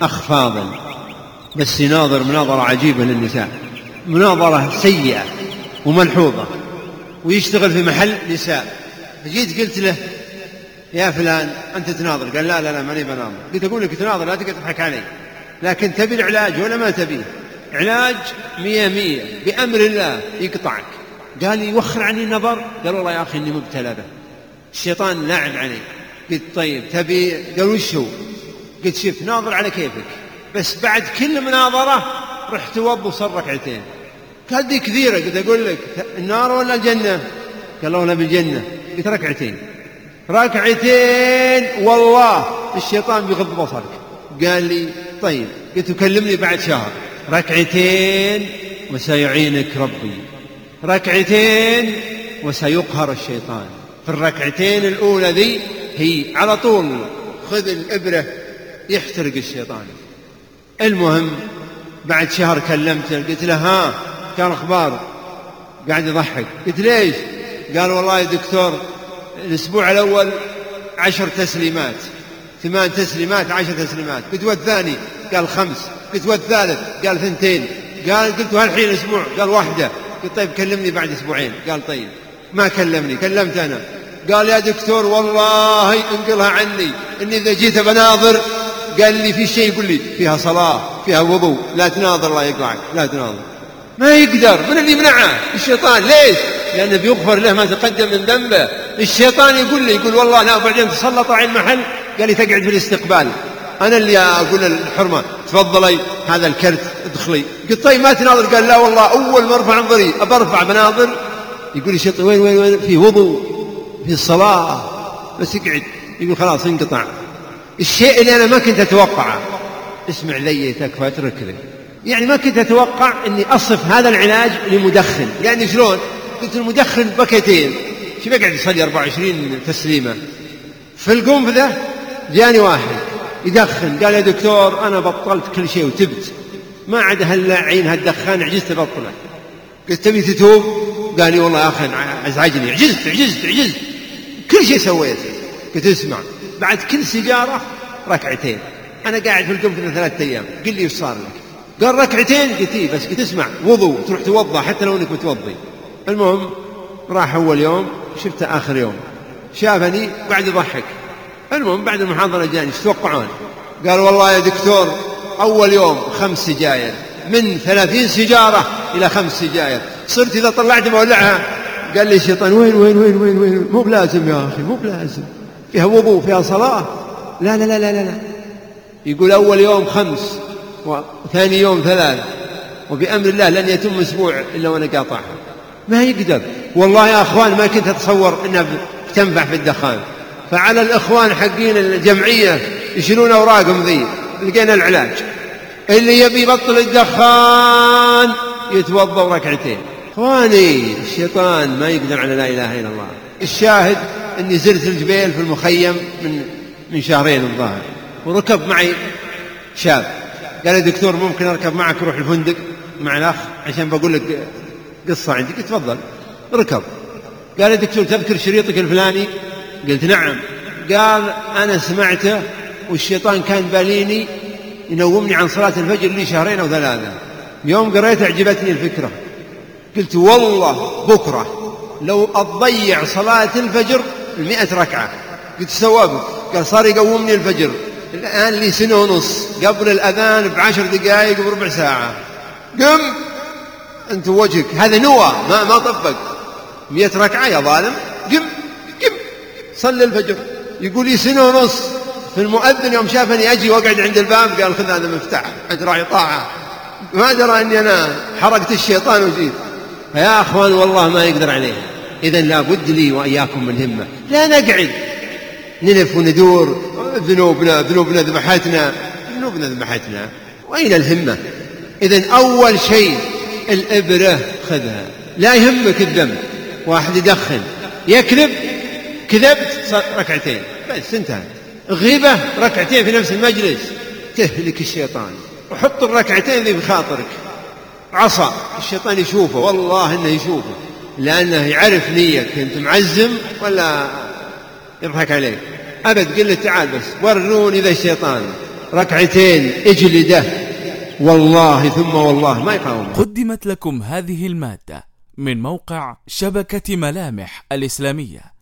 أخ فاضل بس يناظر مناظرة عجيبة للنساء. مناظرة سيئة وملحوظة ويشتغل في محل نساء. فجيت قلت له يا فلان أنت تناظر؟ قال لا لا لا ماني بناظر. قلت أقول لك تناظر لا تقعد تضحك علي. لكن تبي العلاج ولا ما تبيه علاج مية مية بأمر الله يقطعك. قال يوخر عني النظر. قال والله يا أخي إني مبتلى به. الشيطان لاعب علي. قلت طيب تبي؟ قال وش هو؟ قلت شوف ناظر على كيفك. بس بعد كل مناظرة رحت توضى وصل ركعتين. دي كثيرة قلت أقول لك النار ولا الجنة؟ قال والله بالجنة. قلت ركعتين. ركعتين والله الشيطان بيغض بصرك. قال لي طيب. قلت كلمني بعد شهر. ركعتين وسيعينك ربي. ركعتين وسيقهر الشيطان. في الركعتين الأولى ذي هي على طول خذ الإبرة يحترق الشيطان. المهم بعد شهر كلمته قلت له ها كان أخبار. قاعد يضحك. قلت ليش قال والله يا دكتور الأسبوع الأول عشر تسليمات ثمان تسليمات عشر تسليمات. قلت والثاني؟ قال خمس. قلت والثالث؟ قال ثنتين. قال قلت وهالحين أسبوع قال واحدة. قلت طيب كلمني بعد أسبوعين. قال طيب. ما كلمني. كلمت أنا. قال يا دكتور والله انقلها عني. إني إذا جيت بناظر قال لي في شيء يقول لي فيها صلاة فيها وضوء لا تناظر الله يقطعك لا تناظر. ما يقدر من اللي يمنعه؟ الشيطان. ليش؟ لأنه بيغفر له ما تقدم من ذنبه. الشيطان يقول لي يقول والله لا بعدين تسلط على المحل. قال لي تقعد في الاستقبال. أنا اللي أقول الحرمة تفضلي هذا الكرت ادخلي. قلت طيب ما تناظر؟ قال لا والله أول ما أرفع نظري ابرفع بناظر يقول لي شيطان وين وين وين؟ في وضوء في الصلاة. بس يقعد. يقول خلاص انقطع الشيء اللي أنا ما كنت أتوقعه. اسمع لي تكفى اترك يعني ما كنت أتوقع أني أصف هذا العلاج لمدخن. يعني شلون؟ قلت المدخن بكتين شو بيقعد يصلي 24 تسليمة؟ في القنفذة جاني واحد. يدخن. قال يا دكتور أنا بطلت كل شيء وتبت. ما عاد هاللعين هالدخان عجزت أبطله قلت تبي تتوب؟ قال لي والله يا أخي أزعجني. عجزت عجزت عجزت. كل شيء سويته. قلت اسمع. بعد كل سيجارة ركعتين. أنا قاعد في القنفذة ثلاثة أيام. قل لي وش صار لك؟ قال ركعتين؟ قلت إيه بس قلت اسمع وضوء تروح توضأ حتى لو أنك متوضي. المهم راح أول يوم شفته آخر يوم. شافني قاعد يضحك. المهم بعد المحاضرة جاني إيش تتوقعون قال والله يا دكتور أول يوم خمس سجاير. من ثلاثين سجارة إلى خمس سجاير. صرت إذا طلعت مولعها قال لي الشيطان وين وين وين وين وين؟ مو بلازم يا أخي مو بلازم. فيها وضوء فيها صلاة. لا لا لا لا لا يقول أول يوم خمس وثاني يوم ثلاث. وبأمر الله لن يتم أسبوع إلا وأنا قاطعها. ما يقدر. والله يا أخوان ما كنت أتصور أنها تنفع في الدخان. فعلى الإخوان حقين الجمعية يشيلون أوراقهم ذي. لقينا العلاج. اللي يبي يبطل الدخان يتوضأ ركعتين. إخواني الشيطان ما يقدر على لا إله إلا الله. الشاهد إني زرت الجبيل في المخيم من من شهرين الظاهر. وركب معي شاب. قال يا دكتور ممكن أركب معك روح الفندق مع الأخ؟ عشان بقول لك قصة عندي. قلت تفضل. ركب. قال يا دكتور تذكر شريطك الفلاني؟ قلت نعم. قال أنا سمعته والشيطان كان باليني ينومني عن صلاة الفجر لي شهرين أو ثلاثة. يوم قريت أعجبتني الفكرة. قلت والله بكرة لو أضيع صلاة الفجر المئة ركعة. قلت سوابك قال صار يقومني الفجر. الآن لي سنة ونص. قبل الأذان بعشر دقائق وربع ساعة. قم. أنت وجهك. هذا نوى. ما ما طبق. مئة ركعة يا ظالم. قم. قم. صلي الفجر. يقول لي سنة ونص. فالمؤذن يوم شافني أجي وأقعد عند الباب قال خذ هذا مفتاح. عند راعي طاعة. ما درى أني أنا حرقت الشيطان وجيت. فيا أخوان والله ما يقدر عليه. إذا لابد لي وإياكم من همة. لا نقعد. نلف وندور. ذنوبنا ذنوبنا ذبحتنا. ذنوبنا ذبحتنا. وأين الهمة. إذا أول شيء الإبرة خذها. لا يهمك الذنب واحد يدخن. يكذب. كذبت ركعتين. بس انتهت. غيبة ركعتين في نفس المجلس. تهلك الشيطان. وحط الركعتين ذي بخاطرك. عصا. الشيطان يشوفه. والله إنه يشوفه. لأنه يعرف نيتك إنت معزم ولا يضحك عليك؟ أبد قل له تعال بس وروني ذا الشيطان. ركعتين اجلده. والله ثم والله ما يقاوم قدمت لكم هذه المادة من موقع شبكة ملامح الإسلامية.